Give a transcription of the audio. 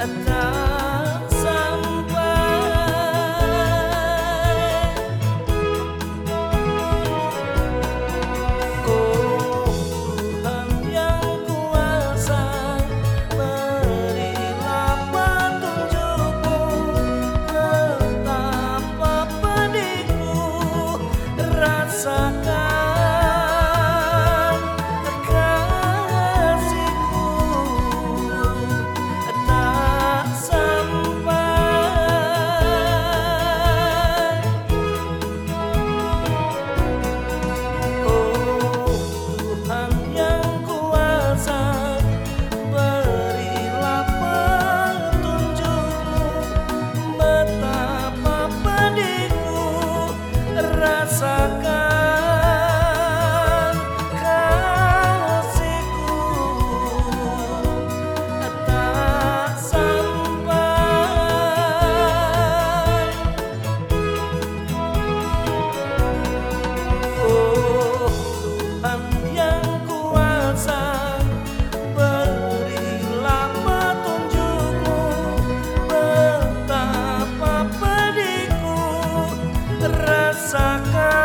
and now sucker.